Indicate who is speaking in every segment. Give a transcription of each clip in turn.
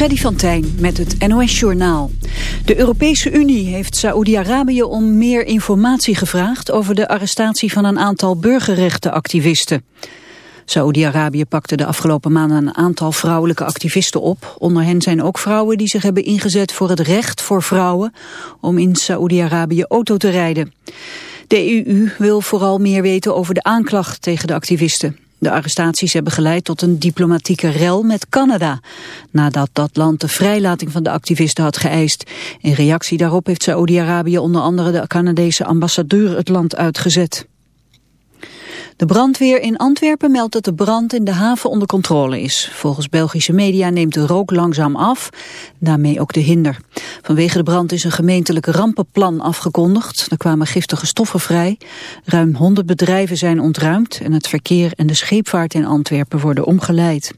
Speaker 1: Freddy van Tijn met het NOS-journaal. De Europese Unie heeft Saoedi-Arabië om meer informatie gevraagd... over de arrestatie van een aantal burgerrechtenactivisten. Saoedi-Arabië pakte de afgelopen maanden een aantal vrouwelijke activisten op. Onder hen zijn ook vrouwen die zich hebben ingezet voor het recht voor vrouwen... om in Saoedi-Arabië auto te rijden. De EU wil vooral meer weten over de aanklacht tegen de activisten. De arrestaties hebben geleid tot een diplomatieke rel met Canada, nadat dat land de vrijlating van de activisten had geëist. In reactie daarop heeft Saoedi-Arabië onder andere de Canadese ambassadeur het land uitgezet. De brandweer in Antwerpen meldt dat de brand in de haven onder controle is. Volgens Belgische media neemt de rook langzaam af, daarmee ook de hinder. Vanwege de brand is een gemeentelijk rampenplan afgekondigd. Er kwamen giftige stoffen vrij. Ruim 100 bedrijven zijn ontruimd en het verkeer en de scheepvaart in Antwerpen worden omgeleid.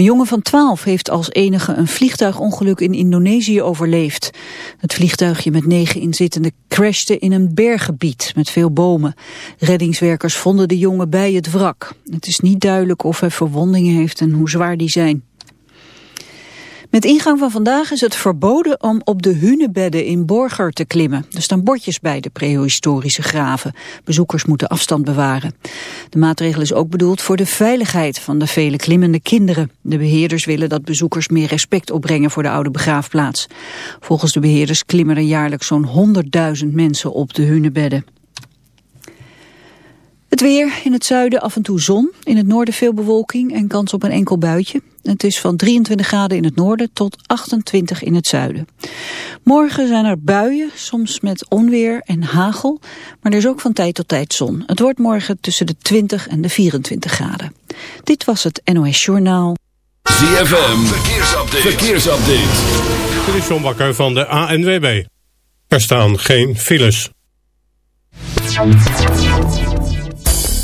Speaker 1: Een jongen van 12 heeft als enige een vliegtuigongeluk in Indonesië overleefd. Het vliegtuigje met negen inzittenden crashte in een berggebied met veel bomen. Reddingswerkers vonden de jongen bij het wrak. Het is niet duidelijk of hij verwondingen heeft en hoe zwaar die zijn. Met ingang van vandaag is het verboden om op de hunebedden in Borger te klimmen. Er staan bordjes bij de prehistorische graven. Bezoekers moeten afstand bewaren. De maatregel is ook bedoeld voor de veiligheid van de vele klimmende kinderen. De beheerders willen dat bezoekers meer respect opbrengen voor de oude begraafplaats. Volgens de beheerders klimmen er jaarlijks zo'n 100.000 mensen op de hunebedden. Het weer, in het zuiden af en toe zon, in het noorden veel bewolking en kans op een enkel buitje. Het is van 23 graden in het noorden tot 28 in het zuiden. Morgen zijn er buien, soms met onweer en hagel, maar er is ook van tijd tot tijd zon. Het wordt morgen tussen de 20 en de 24 graden. Dit was het NOS Journaal.
Speaker 2: ZFM, verkeersupdate. verkeersupdate.
Speaker 3: Dit is John Bakker van de ANWB. Er staan geen files.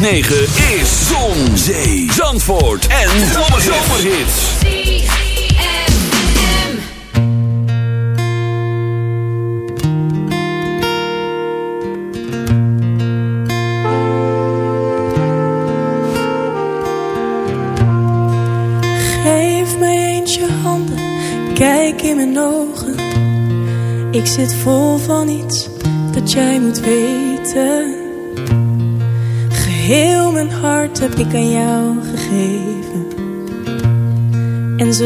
Speaker 4: 106.9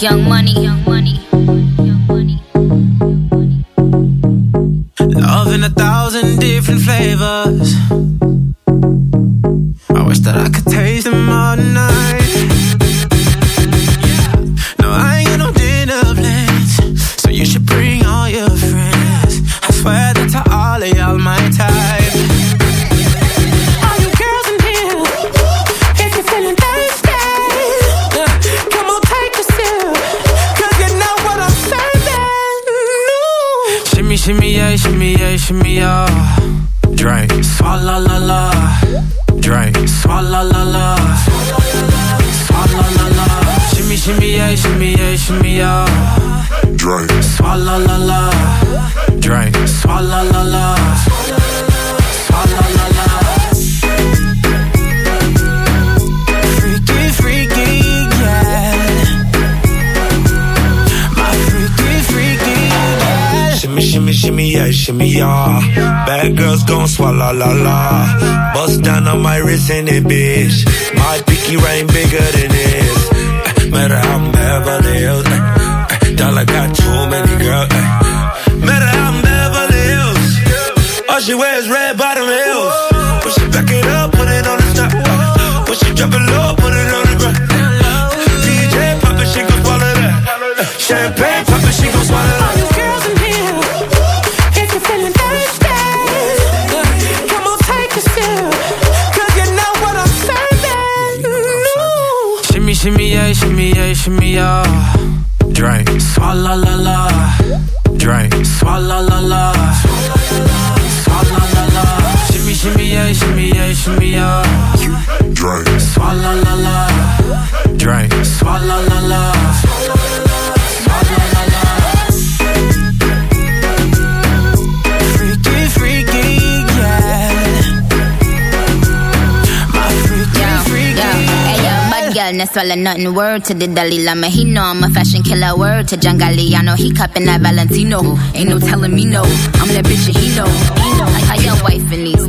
Speaker 5: Young money,
Speaker 6: caramels. Push it back it up, put it on the top. Uh, push it, drop it low, put it on the ground. DJ pop it, she gon' swallow that. Uh, champagne pop it, she gon' swallow that.
Speaker 7: Shimmy, yeah, shimmy, yeah, shimmy, yeah. Drink. Swalla la la. Drink. Swalla la la. Shimmy, shimmy, yeah, shimmy, yeah, shimmy, yeah. Drink. Swalla la la. Drink. Swalla la la. Swalla la la. Freaky, freaky, yeah. My freaky,
Speaker 5: Yo,
Speaker 7: freaky.
Speaker 5: yo, hey yo, bad girl, no swallow nothing. Word to the Dalai Lama, he know I'm a fashion killer. Word to John Galliano, he cupping that Valentino. Ain't no telling me no, I'm that bitch and he know. He know. Like how your wife in these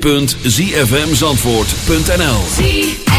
Speaker 4: www.zfmzandvoort.nl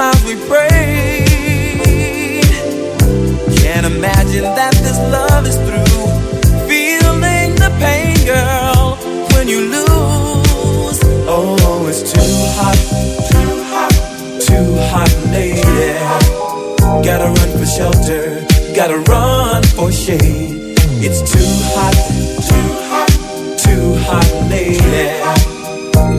Speaker 8: times we pray. Can't imagine that this love is through. Feeling the pain, girl, when you lose. Oh, it's too hot, too hot, too hot, lady. Gotta run for shelter, gotta run for shade. It's too hot, too hot, too hot, lady